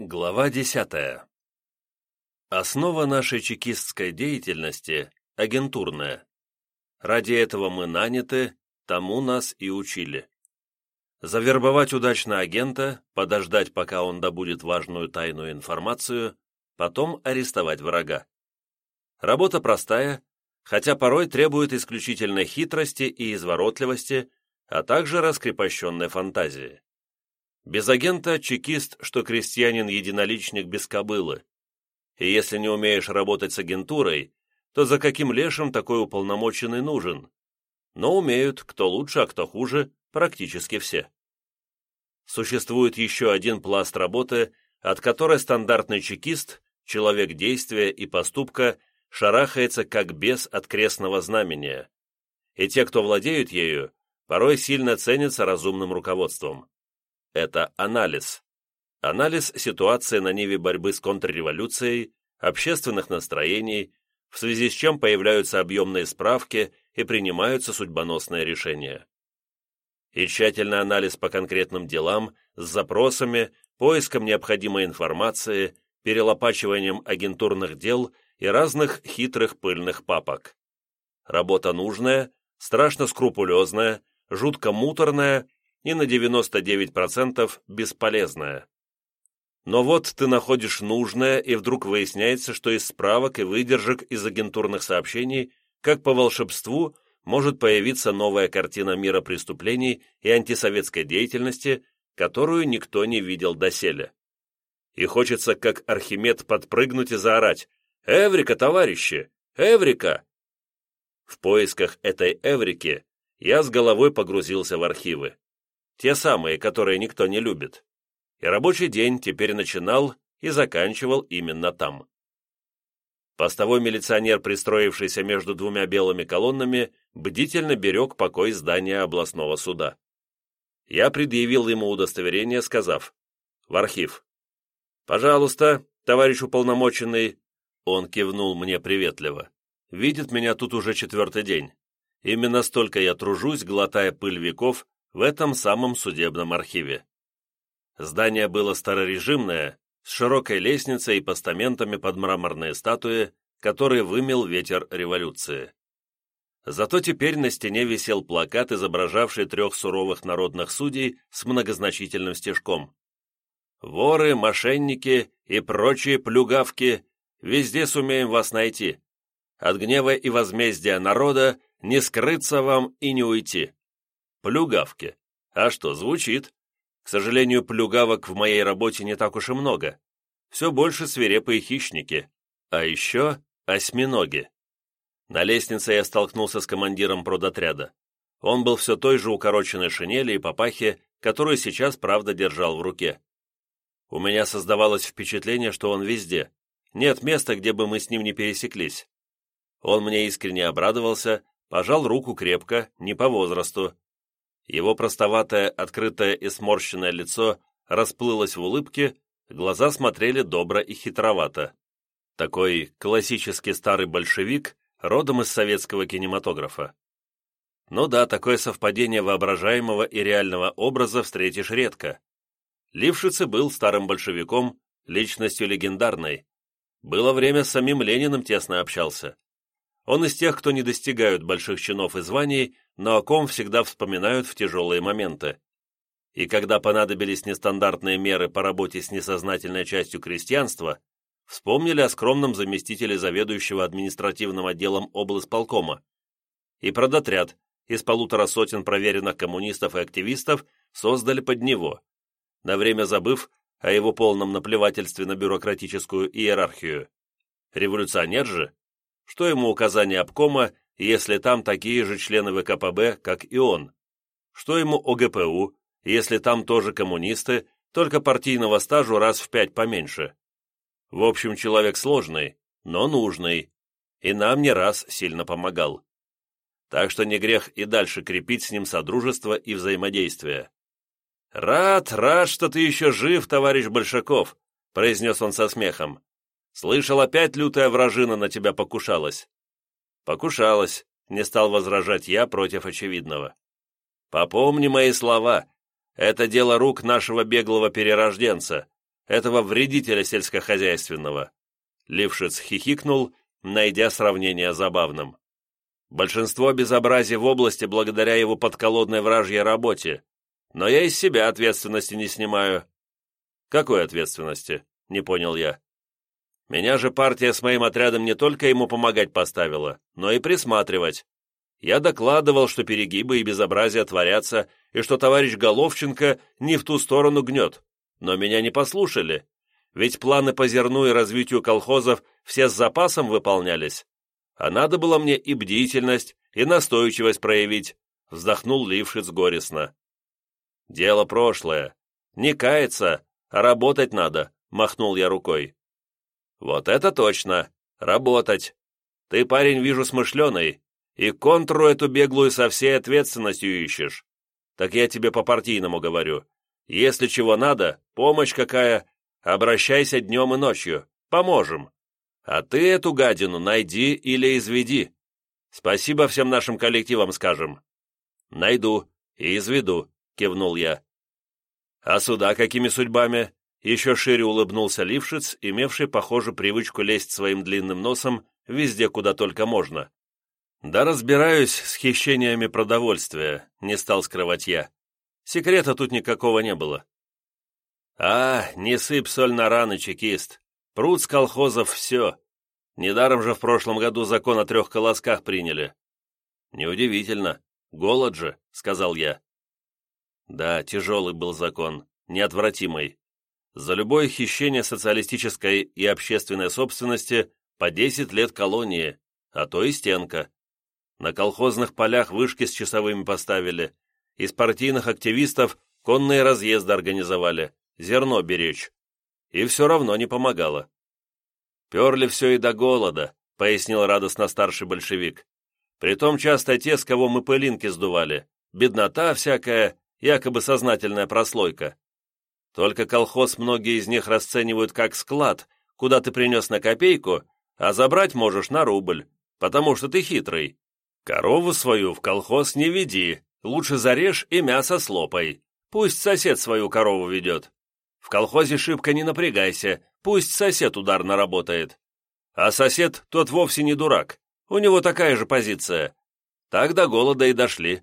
Глава десятая. Основа нашей чекистской деятельности – агентурная. Ради этого мы наняты, тому нас и учили. Завербовать удачно агента, подождать, пока он добудет важную тайную информацию, потом арестовать врага. Работа простая, хотя порой требует исключительной хитрости и изворотливости, а также раскрепощенной фантазии. Без агента чекист, что крестьянин-единоличник без кобылы. И если не умеешь работать с агентурой, то за каким лешим такой уполномоченный нужен? Но умеют, кто лучше, а кто хуже, практически все. Существует еще один пласт работы, от которой стандартный чекист, человек действия и поступка, шарахается как бес от крестного знамения. И те, кто владеют ею, порой сильно ценятся разумным руководством это анализ. Анализ ситуации на ниве борьбы с контрреволюцией, общественных настроений, в связи с чем появляются объемные справки и принимаются судьбоносные решения. И тщательный анализ по конкретным делам с запросами, поиском необходимой информации, перелопачиванием агентурных дел и разных хитрых пыльных папок. Работа нужная, страшно скрупулезная, жутко муторная и на 99% бесполезная. Но вот ты находишь нужное, и вдруг выясняется, что из справок и выдержек из агентурных сообщений, как по волшебству, может появиться новая картина мира преступлений и антисоветской деятельности, которую никто не видел доселе. И хочется, как Архимед, подпрыгнуть и заорать «Эврика, товарищи! Эврика!» В поисках этой Эврики я с головой погрузился в архивы. Те самые, которые никто не любит. И рабочий день теперь начинал и заканчивал именно там. Постовой милиционер, пристроившийся между двумя белыми колоннами, бдительно берег покой здания областного суда. Я предъявил ему удостоверение, сказав «В архив». «Пожалуйста, товарищ уполномоченный», он кивнул мне приветливо. «Видит меня тут уже четвертый день. Именно столько я тружусь, глотая пыль веков, в этом самом судебном архиве. Здание было старорежимное, с широкой лестницей и постаментами под мраморные статуи, которые вымел ветер революции. Зато теперь на стене висел плакат, изображавший трех суровых народных судей с многозначительным стежком. «Воры, мошенники и прочие плюгавки, везде сумеем вас найти. От гнева и возмездия народа не скрыться вам и не уйти. Плюгавки. А что, звучит. К сожалению, плюгавок в моей работе не так уж и много. Все больше свирепые хищники. А еще осьминоги. На лестнице я столкнулся с командиром продотряда. Он был все той же укороченной шинели и папахе, которую сейчас, правда, держал в руке. У меня создавалось впечатление, что он везде. Нет места, где бы мы с ним не пересеклись. Он мне искренне обрадовался, пожал руку крепко, не по возрасту, его простоватое, открытое и сморщенное лицо расплылось в улыбке, глаза смотрели добро и хитровато. Такой классический старый большевик, родом из советского кинематографа. Ну да, такое совпадение воображаемого и реального образа встретишь редко. Лившице был старым большевиком, личностью легендарной. Было время с самим Лениным тесно общался. Он из тех, кто не достигают больших чинов и званий, но о ком всегда вспоминают в тяжелые моменты. И когда понадобились нестандартные меры по работе с несознательной частью крестьянства, вспомнили о скромном заместителе заведующего административным отделом облсполкома. И продотряд из полутора сотен проверенных коммунистов и активистов создали под него, на время забыв о его полном наплевательстве на бюрократическую иерархию. Революционер же, что ему указания обкома если там такие же члены ВКПБ, как и он? Что ему ОГПУ, если там тоже коммунисты, только партийного стажу раз в пять поменьше? В общем, человек сложный, но нужный, и нам не раз сильно помогал. Так что не грех и дальше крепить с ним содружество и взаимодействие. «Рад, рад, что ты еще жив, товарищ Большаков», произнес он со смехом. «Слышал, опять лютая вражина на тебя покушалась. «Покушалась», — не стал возражать я против очевидного. «Попомни мои слова. Это дело рук нашего беглого перерожденца. этого вредителя сельскохозяйственного. Лившиц хихикнул, найдя сравнение забавным. Большинство безобразий в области благодаря его подколодной вражьей работе, но я из себя ответственности не снимаю. Какой ответственности? Не понял я. Меня же партия с моим отрядом не только ему помогать поставила, но и присматривать. Я докладывал, что перегибы и безобразия творятся, и что товарищ Головченко не в ту сторону гнет. Но меня не послушали, ведь планы по зерну и развитию колхозов все с запасом выполнялись. А надо было мне и бдительность, и настойчивость проявить, вздохнул Лившиц горестно. Дело прошлое. Не каяться, а работать надо, махнул я рукой. Вот это точно, работать. Ты, парень, вижу, смышленый, и контру эту беглую со всей ответственностью ищешь. Так я тебе по-партийному говорю. Если чего надо, помощь какая, обращайся днем и ночью, поможем. А ты эту гадину найди или изведи. Спасибо всем нашим коллективам скажем. Найду и изведу, кивнул я. А сюда какими судьбами? Еще шире улыбнулся Лившиц, имевший, похоже, привычку лезть своим длинным носом везде, куда только можно. «Да разбираюсь с хищениями продовольствия», — не стал скрывать я. Секрета тут никакого не было. «А, не сыпь соль на раны, чекист. Пруд с колхозов все. Недаром же в прошлом году закон о трех колосках приняли». «Неудивительно. Голод же», — сказал я. Да, тяжелый был закон, неотвратимый. За любое хищение социалистической и общественной собственности по 10 лет колонии, а то и стенка. На колхозных полях вышки с часовыми поставили. Из партийных активистов конные разъезды организовали. Зерно беречь. И все равно не помогало. «Перли все и до голода», — пояснил радостно старший большевик. «Притом часто те, с кого мы пылинки сдували. Беднота всякая, якобы сознательная прослойка. Только колхоз многие из них расценивают как склад, куда ты принес на копейку, а забрать можешь на рубль, потому что ты хитрый. Корову свою в колхоз не веди, лучше зарежь и мясо слопай. Пусть сосед свою корову ведет. В колхозе шибко не напрягайся, пусть сосед ударно работает. А сосед тот вовсе не дурак, у него такая же позиция. Так до голода и дошли.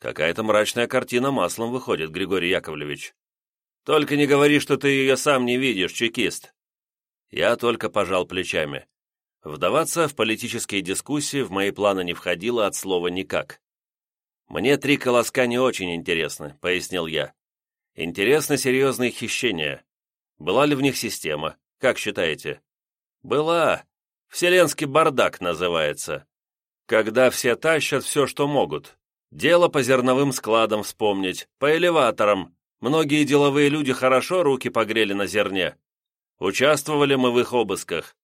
Какая-то мрачная картина маслом выходит, Григорий Яковлевич. Только не говори, что ты ее сам не видишь, чекист. Я только пожал плечами. Вдаваться в политические дискуссии в мои планы не входило от слова «никак». «Мне три колоска не очень интересны», — пояснил я. «Интересны серьезные хищения. Была ли в них система? Как считаете?» «Была. Вселенский бардак называется. Когда все тащат все, что могут. Дело по зерновым складам вспомнить, по элеваторам. Многие деловые люди хорошо руки погрели на зерне. Участвовали мы в их обысках.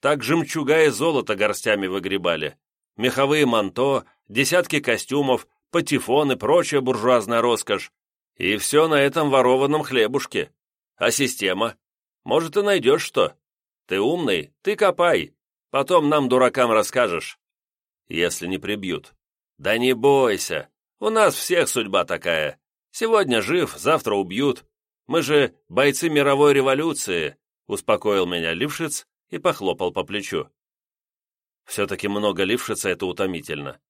Так жемчуга и золото горстями выгребали. Меховые манто, десятки костюмов, патефон и прочая буржуазная роскошь. И все на этом ворованном хлебушке. А система? Может, и найдешь что? Ты умный, ты копай. Потом нам, дуракам, расскажешь. Если не прибьют. Да не бойся. У нас всех судьба такая. Сегодня жив, завтра убьют. Мы же бойцы мировой революции, успокоил меня Лившиц и похлопал по плечу. Все-таки много лившица — это утомительно.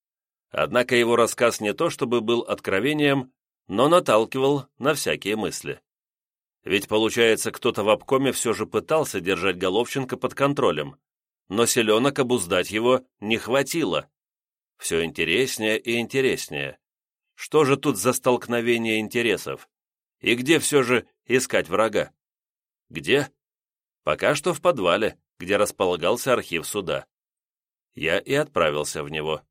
Однако его рассказ не то чтобы был откровением, но наталкивал на всякие мысли. Ведь, получается, кто-то в обкоме все же пытался держать Головченко под контролем, но селенок обуздать его не хватило. Все интереснее и интереснее. Что же тут за столкновение интересов? И где все же искать врага? Где? Пока что в подвале, где располагался архив суда. Я и отправился в него.